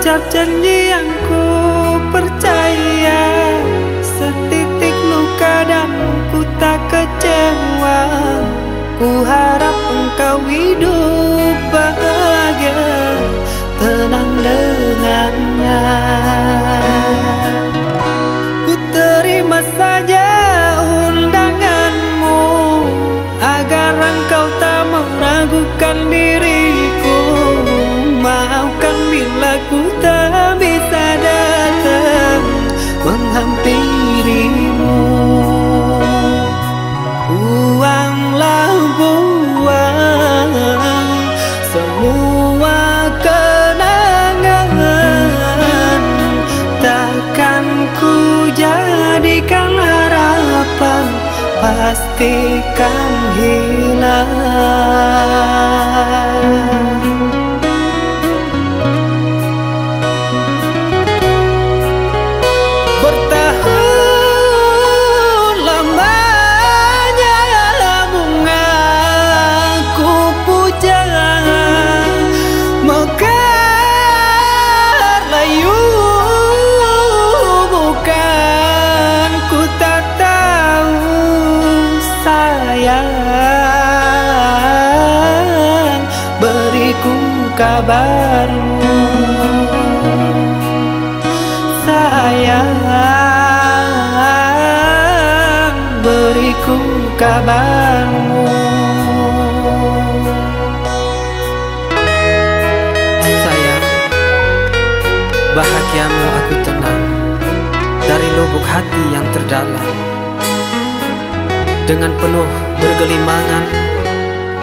ucap janji yang ku percaya. Setitik luka dan ku tak kecewa. Ku harap engkau hidup pastikan hilang sayang Beriku kabarmu. Sayang beriku kabarmu. Sayang, bahagiamu aku tenang. Dari lubuk hati yang terdalam Dengan penuh bergelimangan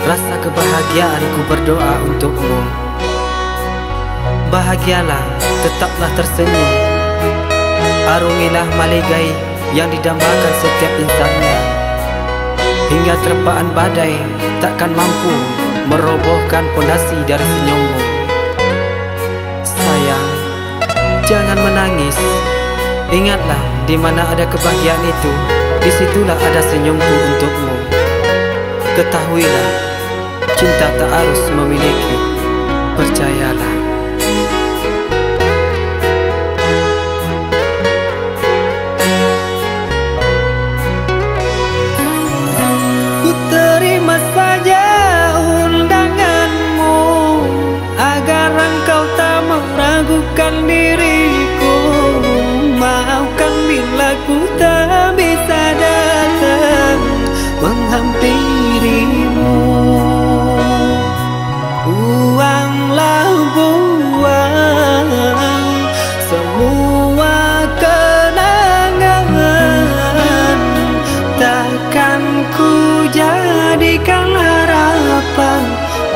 Rasa kebahagiaanku berdoa untukmu. Bahagialah, tetaplah tersenyum. Arungilah maligai yang didambakan setiap insannya. Hingga terpaan badai takkan mampu merobohkan pondasi dari senyummu. Sayang, jangan menangis. Ingatlah di mana ada kebahagiaan itu Di situlah ada senyumku untukmu. Ketahuilah, cinta tak harus memiliki Percayalah. Ku terima saja undanganmu Agar engkau tak meragukan diriku. Maafkan bila ku tak Buanglah buang Semua kenangan Takkan ku jadikan harapan.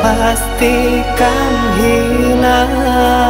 Pastikan hilang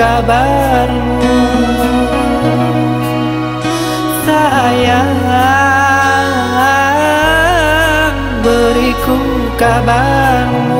kabarmu. Sayang beriku kabarmu